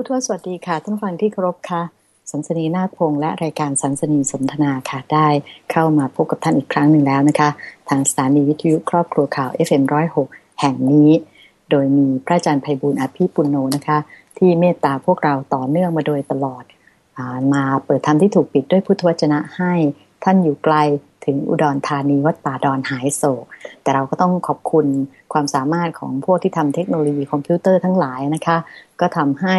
ผู้ทวสวัสดีค่ะ ท่านฟังที่เคารพค่ะ สันสนีนาคพงษ์และรายการสันสนีสนทนาค่ะได้เข้ามาพบกับท่านอีกครั้งหนึ่งแล้วนะคะ ทางสถานีวิทยุครอบครัวข่าว FM106 แห่งนี้ โดยมีพระอาจารย์ไพบุญอภิปุโนนะคะ ที่เมตตาพวกเราต่อเนื่องมาโดยตลอดอมาเปิดธรรมที่ถูกปิดด้วยพุทธวจนะให้ท่านอยู่ไกลถึงอุดรธานีวัดป่าดอนหายโศก แต่เราก็ต้องขอบคุณความสามารถของพวกที่ทำเทคโนโลยีคอมพิวเตอร์ทั้งหลายนะคะ ก็ทำให้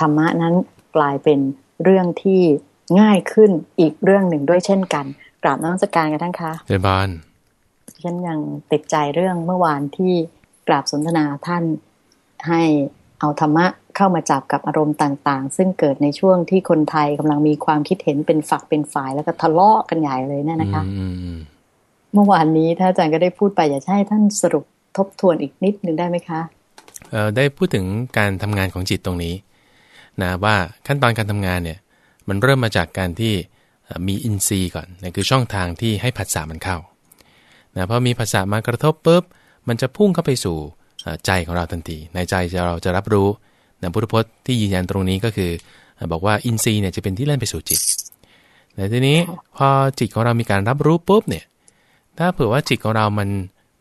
ธรรมะนั้นกลายเป็นเรื่องที่ง่ายขึ้นอีกเรื่องหนึ่งด้วยเช่นกัน กราบน้องสการกันทั้งคะเจบานฉันยังติดใจเรื่องเมื่อวานที่กราบสนทนาท่านให้เอาธรรมะเข้ามาจับกับอารมณ์ต่างๆ ซึ่งเกิดในช่วงที่คนไทยกำลังมีความคิดเห็นเป็นฝักเป็นฝ่ายแล้วก็ทะเลาะกันใหญ่เลยเนี่ยนะคะเมื่อวานนี้ถ้าอาจารย์ก็ได้พูดไปอยากให้ท่านสรุปทบทวนอีกนิดหนึ่งได้ไหมคะเออได้พูดถึงการทำงานของจิตตรงนี้ นะว่าขั้นตอนการทำงานเนี่ยมันเริ่มมาจากการที่มีอินทรีย์ก่อนนะคือช่องทางที่ให้ผัสสะมันเข้านะพอมีผัสสะมากระทบปุ๊บมันจะพุ่งเข้าไปสู่ใจของเราทันที ในใจเราจะรับรู้นะพุทธพจน์ที่ยืนยันตรงนี้ก็คือ บอกว่าอินทรีย์เนี่ยจะเป็นที่เล่นไปสู่จิตแต่ทีนี้พอจิตของเรามีการรับรู้ปุ๊บเนี่ยถ้าเผื่อว่าจิตของเรามัน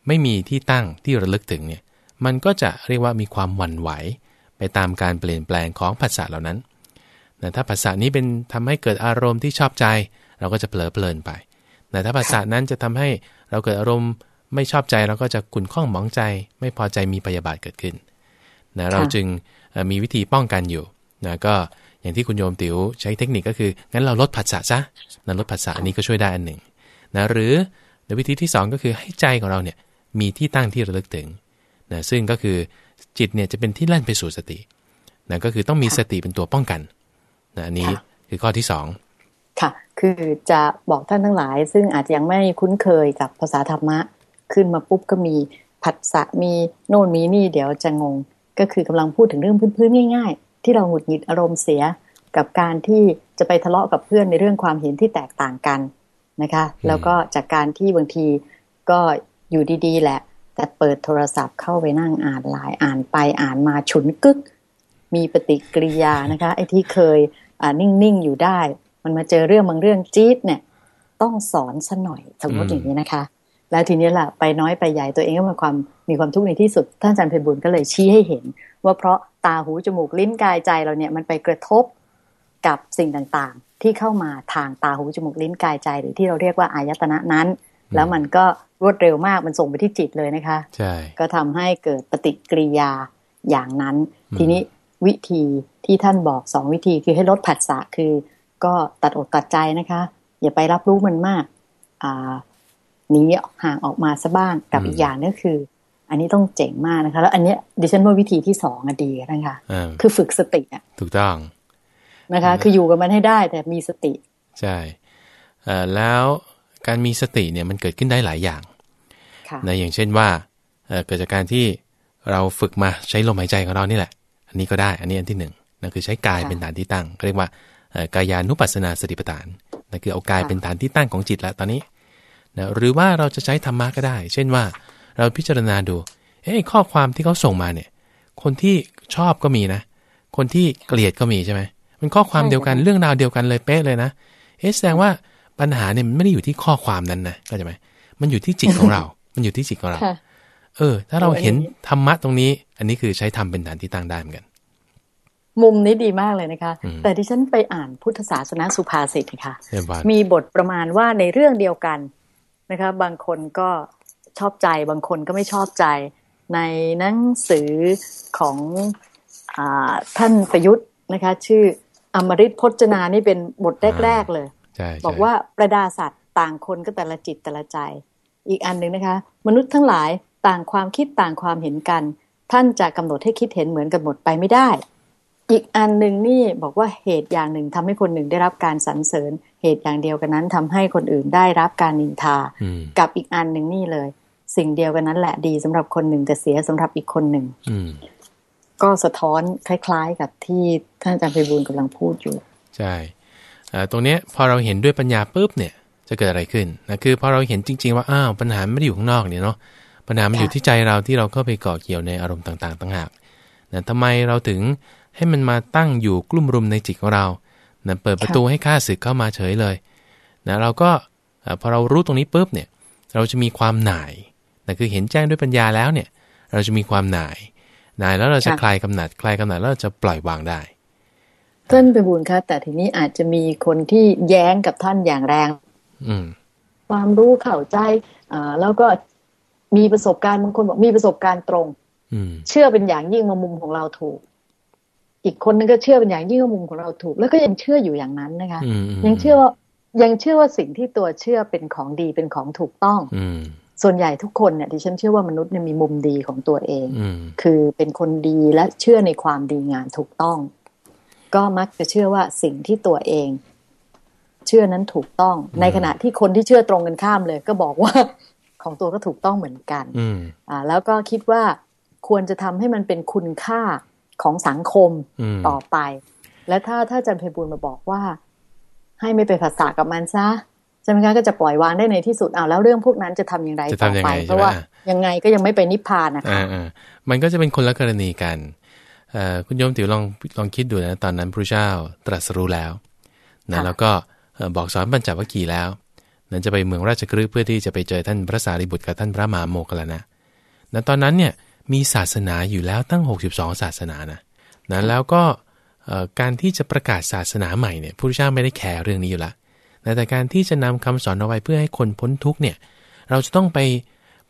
ไม่มีที่ตั้งที่ระลึกถึงเนี่ยมันก็จะเรียกว่ามีความหวั่นไหว ไปตามการเปลี่ยนแปลงของภาษาเหล่านั้นแต่ถ้าภาษานี้เป็นทำให้เกิดอารมณ์ที่ชอบใจ เราก็จะเผลอเพลินไปแต่ถ้าภาษานั้นจะทำให้เราเกิดอารมณ์ไม่ชอบใจเราก็จะขุ่นข้องหมองใจ ไม่พอใจมีพยาบาทเกิดขึ้นนะเราจึงมีวิธีป้องกันอยู่นะก็อย่างที่คุณโยมติ๋วใช้เทคนิคก็คืองั้นเราลดผัสสะซะนะลดผัสสะอันนี้ก็ช่วยได้อันหนึ่งนะหรือในวิธีที่ 2 ก็คือให้ใจของเราเนี่ยมีที่ตั้งที่ระลึกถึงนะซึ่งก็คือ จิตเนี่ยจะเป็นที่แล่นไปสู่สตินะก็คือต้องมีสติเป็นตัวป้องกันนะอันนี้คือข้อที่2ค่ะ คือจะบอกท่านทั้งหลาย ซึ่งอาจจะยังไม่คุ้นเคยกับภาษาธรรมะ ขึ้นมาปุ๊บก็มีผัสสะมีโน่นมีนี่เดี๋ยวจะงง ก็คือกำลังพูดถึงเรื่องพื้นๆง่าย ๆ ที่เราหงุดหงิดอารมณ์เสีย กับการที่จะไปทะเลาะกับเพื่อนในเรื่องความเห็นที่แตกต่างกันนะคะ แล้วก็จากการที่บางทีก็อยู่ดีๆ แหละ แต่เปิดโทรศัพท์เข้าไปนั่งอ่านไลน์อ่านไปอ่านมาฉุนกึก มีปฏิกิริยานะคะ ไอ้ที่เคยอ่านิ่งๆอยู่ได้ มันมาเจอเรื่องบางเรื่องจี๊ดเนี่ย ต้องสอนซะหน่อยสมมติอย่างนี้นะคะ แล้วทีนี้ล่ะไปน้อยไปใหญ่ตัวเองก็มีความมีความทุกข์ในที่สุดท่านอาจารย์เพบุญก็เลยชี้ให้เห็น ว่าเพราะตาหูจมูกลิ้นกายใจเราเนี่ยมันไปกระทบกับสิ่งต่างๆ ที่เข้ามาทางตาหูจมูกลิ้นกายใจหรือที่เราเรียกว่าอายตนะนั้น แล้วมันก็รวดเร็วมากมันส่งไปที่จิตเลยนะคะใช่ก็ทำให้เกิดปฏิกิริยาอย่างนั้น ทีนี้วิธีที่ท่านบอกสองวิธีคือให้ลดผัสสะคือ ก็ตัดอกตัดใจนะคะ อย่าไปรับรู้มันมากอ่านี้ห่างออกมาซะบ้างกับอีกอย่างนึงคือ อันนี้ต้องเจ๋งมากนะคะ แล้วอันนี้ดิฉันว่าวิธีที่สองอดีนะคะคือฝึกสติอะถูกต้องนะคะ คืออยู่กับมันให้ได้แต่มีสติ ใช่แล้ว การมีสติเนี่ยมันเกิดขึ้นได้หลายอย่างนะอย่างเช่นว่าเกิดจากการที่เราฝึกมาใช้ลมหายใจของเรานี่แหละ อันนี้ก็ได้ อันนี้อันที่หนึ่งนั่นคือใช้กายเป็นฐานที่ตั้งเรียกว่ากายานุปัสสนาสติปัฏฐานนั่นคือเอากายเป็นฐานที่ตั้งของจิตแล้วตอนนี้นะหรือว่าเราจะใช้ธรรมะก็ได้ เช่นว่าเราพิจารณาดู เอ้ข้อความที่เขาส่งมาเนี่ย คนที่ชอบก็มีนะ คนที่เกลียดก็มีใช่ไหมมันข้อความเดียวกันเรื่องราวเดียวกันเลยเป๊ะเลยนะ เอ๊ะแสดงว่า ปัญหาเนี่ยมันไม่ได้อยู่ที่ข้อความนั้นนะก็ใช่ไหมมันอยู่ที่จิตของเรา มันอยู่ที่จิตของเรา เออ ถ้าเราเห็นธรรมะตรงนี้ อันนี้คือใช้ธรรมเป็นฐานที่ตั้งได้เหมือนกัน มุมนี้ดีมากเลยนะคะ แต่ที่ฉันไปอ่านพุทธศาสนาสุภาษิตนะคะมีบทประมาณว่าในเรื่องเดียวกันนะคะ บางคนก็ชอบใจ บางคนก็ไม่ชอบใจ ในหนังสือของอท่านประยุทธ์นะคะ ชื่ออมริตพจนานี่เป็นบทแรก ๆ เลย บอกว่าประดาสัตว์ต่างคนก็แต่ละจิตแต่ละใจ อีกอันหนึ่งนะคะ มนุษย์ทั้งหลายต่างความคิดต่างความเห็นกัน ท่านจะกำหนดให้คิดเห็นเหมือนกันหมดไปไม่ได้ อีกอันหนึ่งนี่บอกว่าเหตุอย่างหนึ่งทำให้คนหนึ่งได้รับการสรรเสริญ เหตุอย่างเดียวกันนั้นทำให้คนอื่นได้รับการนินทา กับอีกอันหนึ่งนี่เลย สิ่งเดียวกันนั้นแหละดีสำหรับคนหนึ่งแต่เสียสำหรับอีกคนหนึ่งก็สะท้อนคล้าย ๆ กับที่ท่านอาจารย์ไพบูลกำลังพูดอยู่ ใช่ ตรงนี้พอเราเห็นด้วยปัญญาปุ๊บเนี่ยจะเกิดอะไรขึ้นนะคือพอเราเห็นจริง ๆ ว่าอ้าวปัญหาไม่ได้อยู่ข้างนอกเนี่ยเนาะปัญหามันอยู่ที่ใจเราที่เราเข้าไปเกาะเกี่ยวในอารมณ์ต่างๆต่างหากนะทำไมเราถึงให้มันมาตั้งอยู่กลุ่มรุมในจิตของเรานะเปิดประตูให้ข้าศึกเข้ามาเฉยเลยนะเราก็พอเรารู้ตรงนี้ปุ๊บเนี่ยเราจะมีความหน่ายนะคือเห็นแจ้งด้วยปัญญาแล้วเนี่ย เราจะมีความหน่ายหน่ายแล้วเราจะคลายกำหนัดคลายกำหนัดแล้วเราจะปล่อยวางได้ ท่านไปบุญคะแต่ทีนี้อาจจะมีคนที่แย้งกับท่านอย่างแรง อืมความรู้เข้าใจอ่าแล้วก็มีประสบการณ์บางคนบอกมีประสบการณ์ตรงเชื่อเป็นอย่างยิ่งมามุมของเราถูก อีกคนนึงก็เชื่อเป็นอย่างยิ่งมามุมของเราถูก แล้วก็ยังเชื่ออยู่อย่างนั้นนะคะ ยังเชื่อว่ายังเชื่อว่าสิ่งที่ตัวเชื่อเป็นของดีเป็นของถูกต้องส่วนใหญ่ทุกคนเนี่ยที่ฉันเชื่อว่ามนุษย์เนี่ยมีมุมดีของตัวเอง คือเป็นคนดีและเชื่อในความดีงามถูกต้อง ก็มักจะเชื่อว่าสิ่งที่ตัวเอง เชื่อนั้นถูกต้อง ในขณะที่คนที่เชื่อตรงกันข้ามเลย ก็บอกว่าของตัวก็ถูกต้องเหมือนกันอ่า แล้วก็คิดว่าควรจะทำให้มันเป็นคุณค่าของสังคมต่อไป และถ้าถ้าจันเพบุญมาบอกว่า ให้ไม่ไปภาษากับมันซะใช่ไหมคะก็จะปล่อยวางได้ในที่สุดอ้าวแล้วเรื่องพวกนั้นจะทำอย่างไรต่อไปเพราะว่ายังไงก็ยังไม่ไปนิพพานนะคะมันก็จะเป็นคนละกรณีกัน คุณโยมติ๋วลองลองคิดดูนะตอนนั้นพระเจ้าตรัสรู้แล้วนะแล้วก็บอกสอนบรรจวัคคีย์แล้วนั้นจะไปเมืองราชกฤห์เพื่อที่จะไปเจอท่านพระสารีบุตรกับท่านพระมหาโมกขลานะนตอนนั้นเนี่ยมีศาสนาอยู่แล้วตั้ง 62 ศาสนานะนะแล้วก็การที่จะประกาศศาสนาใหม่เนี่ยพระพุทธเจ้าไม่ได้แคร์เรื่องนี้อยู่ละแต่การที่จะนำคำสอนเอาไว้เพื่อให้คนพ้นทุกเนี่ยเราจะต้องไป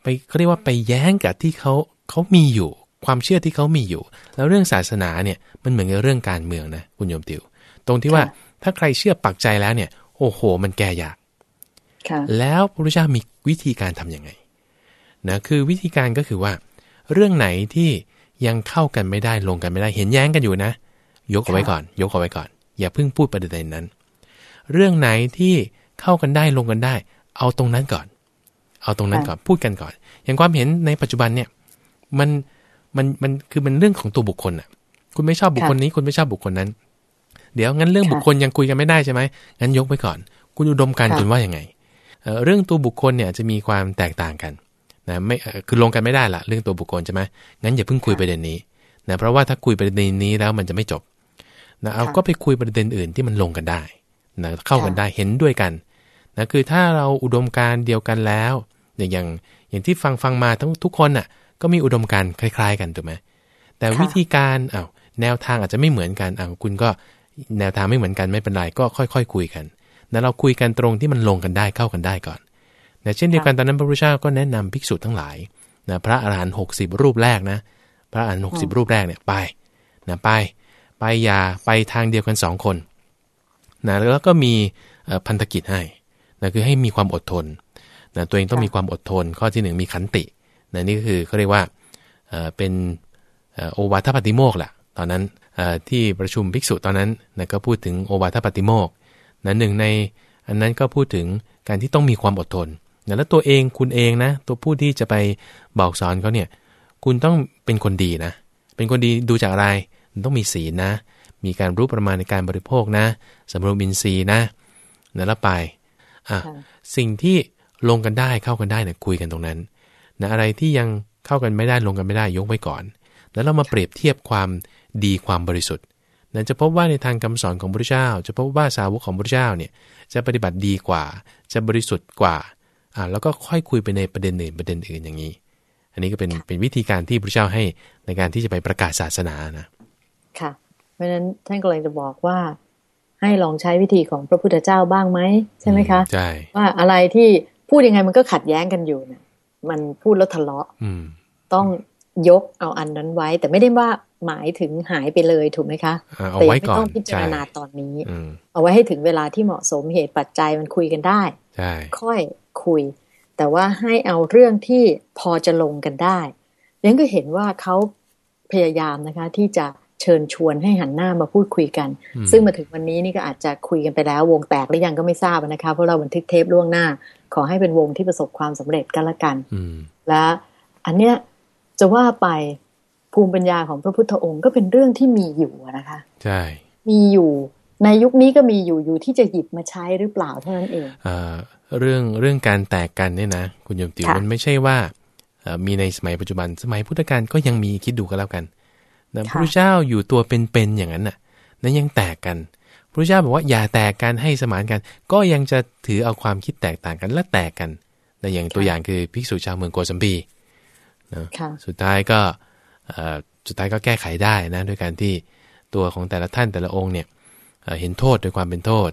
ไปเรียกว่าไปแย้งกับที่เขาเขามีอยู่ ความเชื่อที่เขามีอยู่ แล้วเรื่องศาสนาเนี่ยมันเหมือนกับเรื่องการเมืองนะคุณโยมติว ตรงที่ว่าถ้าใครเชื่อปักใจแล้วเนี่ย โอ้โห มันแก่ยากแล้วพระพุทธเจ้ามีวิธีการทํำยังไงนะคือวิธีการก็คือว่า เรื่องไหนที่ยังเข้ากันไม่ได้ลงกันไม่ได้เห็นแย้งกันอยู่นะ ยกเอาไว้ก่อน ยกเอาไว้ก่อน อย่าเพิ่งพูดประเด็นนั้น เรื่องไหนที่เข้ากันได้ลงกันได้ เอาตรงนั้นก่อน เอาตรงนั้นก่อนพูดกันก่อน อย่างความเห็นในปัจจุบันเนี่ย มัน มันมันคือมันเรื่องของตัวบุคคลอะ คุณไม่ชอบบุคคลนี้ คุณไม่ชอบบุคคลนั้น เดี๋ยวงั้นเรื่องบุคคลยังคุยกันไม่ได้ใช่ไหมงั้นยกไว้ก่อน คุณอุดมการคุณว่ายังไงเรื่องตัวบุคคลเนี่ยจะมีความแตกต่างกันนะไม่คือลงกันไม่ได้ละเรื่องตัวบุคคลใช่ไหมงั้นอย่าเพิ่งคุยประเด็นนี้นะเพราะว่าถ้าคุยประเด็นนี้แล้วมันจะไม่จบนะเอาก็ไปคุยประเด็นอื่นที่มันลงกันได้นะเข้ากันได้เห็นด้วยกันนะคือถ้าเราอุดมการเดียวกันแล้ว อย่างอย่างที่ฟังฟังมาทั้งทุกคนอะ ก็มีอุดมการคล้ายๆ กันถูกไหมแต่วิธีการอ้าวแนวทางอาจจะไม่เหมือนกันอ้าวคุณก็แนวทางไม่เหมือนกันไม่เป็นไรก็ค่อยๆคคุยกันนะเราคุยกันตรงที่มันลงกันได้เข้ากันได้ก่อนนะเช่นเดียวกันตอนนั้นพระพุทธเจ้าก็แนะนำภิกษุทั้งหลายนะพระอรหันต์หกสิบรูปแรกนะ พระอรหันต์หกสิบรูปแรกเนี่ยไปนะไป ไปอย่าไปทางเดียวกันสองคนนะแล้วก็มีพันธกิจให้นะคือให้มีความอดทนนะตัวเองต้องมีความอดทน ข้อที่หนึ่งมีขันติ นะนี่ก็คือเขาเรียกว่าเป็นโอวาทปฏิโมกแหละตอนนั้นที่ประชุมภิกษุตอนนั้นนะก็พูดถึงโอวาทปฏิโมกนะหนึ่งในอันนั้นก็พูดถึงการที่ต้องมีความอดทนนะแล้วตัวเองคุณเองนะ ตัวผู้ที่จะไปบอกสอนเขาเนี่ย คุณต้องเป็นคนดีนะ เป็นคนดีดูจากอะไร ต้องมีศีลนะ มีการรู้ประมาณในการบริโภคนะสำรวมอินทรีย์นะนะแล้วไปอะสิ่งที่ลงกันได้เข้ากันได้เนี่ยคุยกันตรงนั้น นะอะไรที่ยังเข้ากันไม่ได้ลงกันไม่ได้ยกไว้ก่อน แล้วเรามาเปรียบเทียบความดีความบริสุทธิ์นั้นจะพบว่าในทางคำสอนของพระเจ้า จะพบว่าสาวกของพระเจ้าเนี่ยจะปฏิบัติดีกว่า จะบริสุทธิ์กว่าอ่าแล้วก็ค่อยคุยไปในประเด็นอื่นประเด็นอื่นอย่างนี้ อันนี้ก็เป็นเป็นวิธีการที่พระเจ้าให้ในการที่จะไปประกาศศาสนานะค่ะ เพราะฉะนั้นท่านก็เลยจะบอกว่า ให้ลองใช้วิธีของพระพุทธเจ้าบ้างไหมใช่ไหมคะใช่ว่าอะไรที่พูดยังไงมันก็ขัดแย้งกันอยู่นะ มันพูดแล้วทะเลาะต้องยกเอาอันนั้นไว้ แต่ไม่ได้ว่าหมายถึงหายไปเลยถูกไหมคะเอาไว้ก่อนต้องพิจารณาตอนนี้เอาไว้ให้ถึงเวลาที่เหมาะสมเหตุปัจจัยมันคุยกันได้ค่อยคุย แต่ว่าให้เอาเรื่องที่พอจะลงกันได้ยังก็เห็นว่าเขาพยายามนะคะ ที่จะเชิญชวนให้หันหน้ามาพูดคุยกัน ซึ่งมาถึงวันนี้นี่ก็อาจจะคุยกันไปแล้ว วงแตกหรือยังก็ไม่ทราบนะคะเพราะเราบันทึกเทปล่วงหน้า ขอให้เป็นวงที่ประสบความสำเร็จกันละกันและอันเนี้ยจะว่าไปภูมิปัญญาของพระพุทธองค์ก็เป็นเรื่องที่มีอยู่นะคะ ใช่ มีอยู่ในยุคนี้ก็มีอยู่อยู่ที่จะหยิบมาใช้หรือเปล่าเท่านั้นเองเอเรื่องเรื่องการแตกกันเนี่ยนะ คุณโยมติวมันไม่ใช่ว่ามีในสมัยปัจจุบันสมัยพุทธกาลก็ยังมีคิดดูกันแล้วกันนะพระเจ้าอยู่ตัวเป็นๆอย่างนั้นน่ะนั้นยังแตกกัน พระเจ้าบอกว่าอย่าแตกกันให้สมานกัน ก็ยังจะถือเอาความคิดแตกต่างกันและแตกกันนะอย่างตัวอย่างคือภิกษุชาวเมืองโกสัมพีนะสุดท้ายก็สุดท้ายก็แก้ไขได้นะด้วยการที่ตัวของแต่ละท่านแต่ละองค์เนี่ยเห็นโทษโดยความเป็นโทษ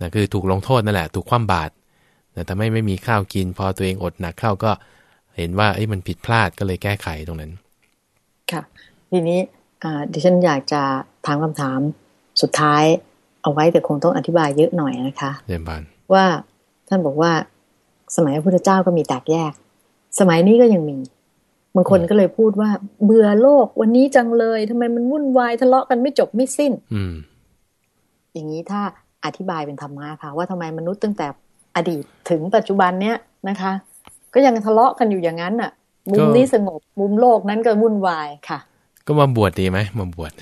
นะคือถูกลงโทษนั่นแหละ ถูกคว่ำบาตรนะทำให้ไม่มีข้าวกิน พอตัวเองอดหนักเข้าก็เห็นว่าไอ้มันผิดพลาดก็เลยแก้ไขตรงนั้น ค่ะ ทีนี้ดิฉันอยากจะถามคำถามสุดท้าย เอาไว้แต่คงต้องอธิบายเยอะหน่อยนะคะเรียนบานว่าท่านบอกว่าสมัยพระพุทธเจ้าก็มีแตกแยก สมัยนี้ก็ยังมีบางคนก็เลยพูดว่า เบื่อโลกวันนี้จังเลยทำไมมันวุ่นวายทะเลาะกันไม่จบไม่สิ้นอืมอย่างนี้ถ้าอธิบายเป็นธรรมะค่ะ ว่าทำไมมนุษย์ตั้งแต่อดีตถึงปัจจุบันเนี้ยนะคะ ก็ยังทะเลาะกันอยู่อย่างนั้นอะ มุมนี้สงบมุมโลกนั้นก็วุ่นวายค่ะ ก็มาบวชดีไหมมาบวช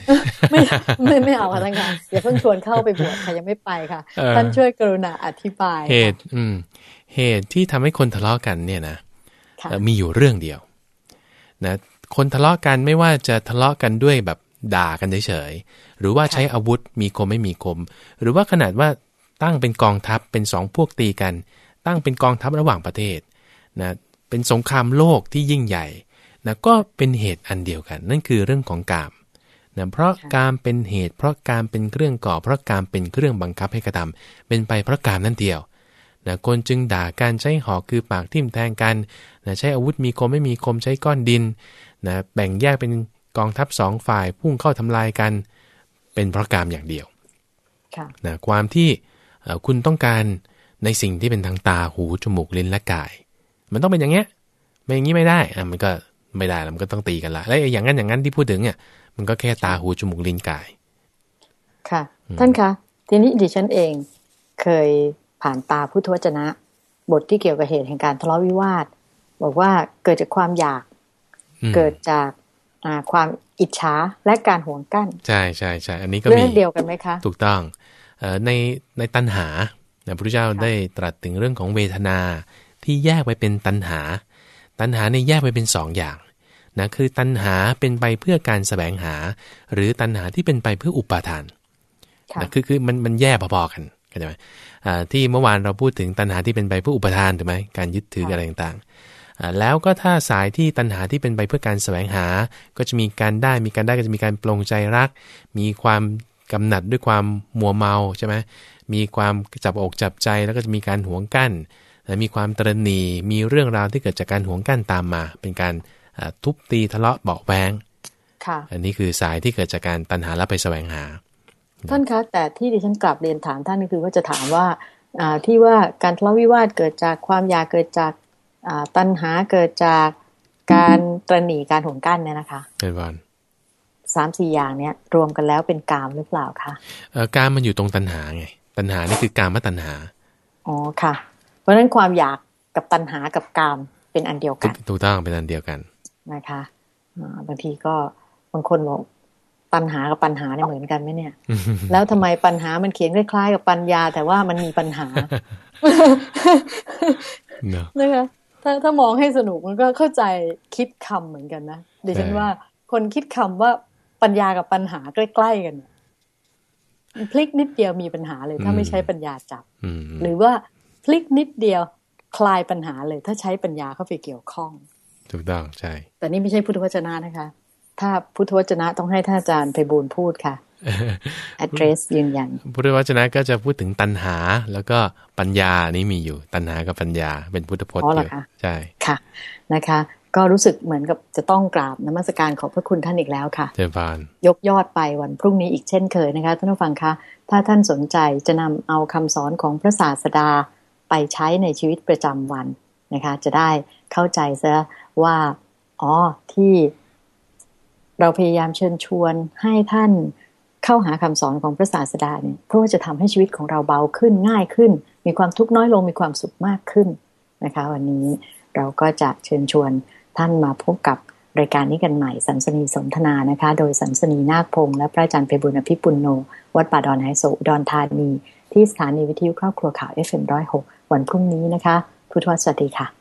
ไม่ไม่ไม่เอาค่ะท่านค่ะอย่าเพิ่งชวนเข้าไปบวชค่ะยังไม่ไปค่ะท่านช่วยกรุณาอธิบายเหตุ อืม เหตุที่ทำให้คนทะเลาะกันเนี่ยนะมีอยู่เรื่องเดียว นะ คนทะเลาะกันไม่ว่าจะทะเลาะกันด้วยแบบด่ากันเฉยๆหรือว่าใช้อาวุธมีคมไม่มีคม หรือว่าขนาดว่าตั้งเป็นกองทัพเป็นสองพวกตีกัน ตั้งเป็นกองทัพระหว่างประเทศนะเป็นสงครามโลกที่ยิ่งใหญ่ นะก็เป็นเหตุอันเดียวกัน นั่นคือเรื่องของกามนะเพราะการเป็นเหตุ เพราะการเป็นเครื่องก่อ เพราะการเป็นเครื่องบังคับให้กระทำเป็นไปเพราะกามนั่นเดียวนะคนจึงด่าการใช้หอกคือปากทิ่มแทงกันนะใช้อาวุธมีคมไม่มีคมใช้ก้อนดินนะแบ่งแยกเป็นกองทัพสองฝ่ายพุ่งเข้าทำลายกัน เป็นเพราะกามอย่างเดียวนะความที่คุณต้องการในสิ่งที่เป็นทางตาหูจมูกลิ้นและกาย มันต้องเป็นอย่างเงี้ยไม่อย่างนี้ไม่ได้อะมันก็ ไม่ได้แล้วมันก็ต้องตีกันละแล้วอย่างนั้นอย่างนั้นที่พูดถึงเนี่ยมันก็แค่ตาหูจมูกลิ้นกาย ค่ะ ท่านคะทีนี้ดิฉันเองเคยผ่านตาพุทธวจนะ บทที่เกี่ยวกับเหตุแห่งการทะเลาะวิวาท บอกว่าเกิดจากความอยาก เกิดจากความอิจฉาและการห่วงกั้น ใช่ใช่ใช่อันนี้ก็มีเรื่องเดียวกันไหมคะ ถูกต้องในในตัณหาพระพุทธเจ้าได้ตรัสถึงเรื่องของเวทนาที่แยกไปเป็นตัณหา ตัณหาในแยกไปเป็น2ออย่างนะคือตัณหาเป็นไปเพื่อการแสวงหา หรือตัณหาที่เป็นไปเพื่ออุปาทานนะคือคือมันมันแยกพอๆกันเข้าใจไหมที่เมื่อวานเราพูดถึงตัณหาที่เป็นไปเพื่ออุปทานถูกไหมการยึดถืออะไรต่างๆ แล้วก็ถ้าสายที่ตัณหาที่เป็นไปเพื่อการแสวงหา ก็จะมีการได้มีการได้ก็จะมีการปลงใจรัก มีความกำหนัดด้วยความมัวเมาใช่ไหมมีความจับอกจับใจแล้วก็จะมีการหวงกั้น มีความตรณีมีเรื่องราวที่เกิดจากการหวงกั้นตามมา เป็นการทุบตีทะเลาะเบาแวงอันนี้คือสายที่เกิดจากการตัณหาและไปแสวงหา ท่านคะแต่ที่ดิฉันกลับเรียนถามท่านก็คือว่าจะถามว่าที่ว่าการทะเลาะวิวาทเกิดจากความอยากเกิดจากตัณหาเกิดจากการตรนีการห่วงกั้นเนี่ยนะคะเป็นวันสามสี่อย่างเนี้ยรวมกันแล้วเป็นกามหรือเปล่าคะเอ่อกามมันอยู่ตรงตัณหาไงตัณหานี่คือกามตัณหาอ๋อค่ะเพ ราะฉะนั้นความอยากกับตัณหากับกามเป็นอันเดียวกันถูกต้องเป็นอันเดียวกันนะคะบางทีก็บางคนบอกปัญหากับปัญหาเนี่ยเหมือนกันไหมเนี่ย แล้วทำไมปัญหามันเขียนคล้ายๆกับปัญญา แต่ว่ามันมีปัญหานะคะถ้าถ้ามองให้สนุกมันก็เข้าใจคิดคำเหมือนกันนะเดี๋ยวฉันว่าคนคิดคำว่าปัญญากับปัญหาใกล้ๆกันพลิกนิดเดียวมีปัญหาเลยถ้าไม่ใช้ปัญญาจับ หรือว่า พลิกนิดเดียวคลายปัญหาเลย ถ้าใช้ปัญญาเข้าไปเกี่ยวข้อง ถูกต้องใช่ แต่นี่ไม่ใช่พุทธวจนะนะคะ ถ้าพุทธวจนะต้องให้ท่านอาจารย์ไปบูลพูดค่ะ address ยืนยันพุทธวจนะก็จะพูดถึงตัณหา แล้วก็ปัญญานี้มีอยู่ ตัณหากับปัญญาเป็นพุทธพจน์อยู่ใช่ค่ะนะคะ ก็รู้สึกเหมือนกับจะต้องกราบนมัสการขอบพระคุณท่านอีกแล้วค่ะเจริญพานยกยอดไปวันพรุ่งนี้อีกเช่นเคยนะคะท่านผู้ฟังคะถ้าท่านสนใจจะนำเอาคำสอนของพระศาสดา ไปใช้ในชีวิตประจำวันนะคะ จะได้เข้าใจซะว่าอ๋อที่เราพยายามเชิญชวนให้ท่านเข้าหาคำสอนของพระศาสดาเนี่ยเพื่อจะทำให้ชีวิตของเราเบาขึ้นง่ายขึ้น มีความทุกข์น้อยลงมีความสุขมากขึ้นนะคะ วันนี้เราก็จะเชิญชวนท่านมาพบกับรายการนี้กันใหม่สันสนีสนทนานะคะ โดยสันสนีนาคพงษ์และพระอาจารย์เปบุญอภิปุลโน วัดป่าดอนไฮโซดอนธานี ที่สถานีวิทยุครอบครัวข่าว FM106 วันพรุ่งนี้นะคะ พุทธวสวัสดีค่ะ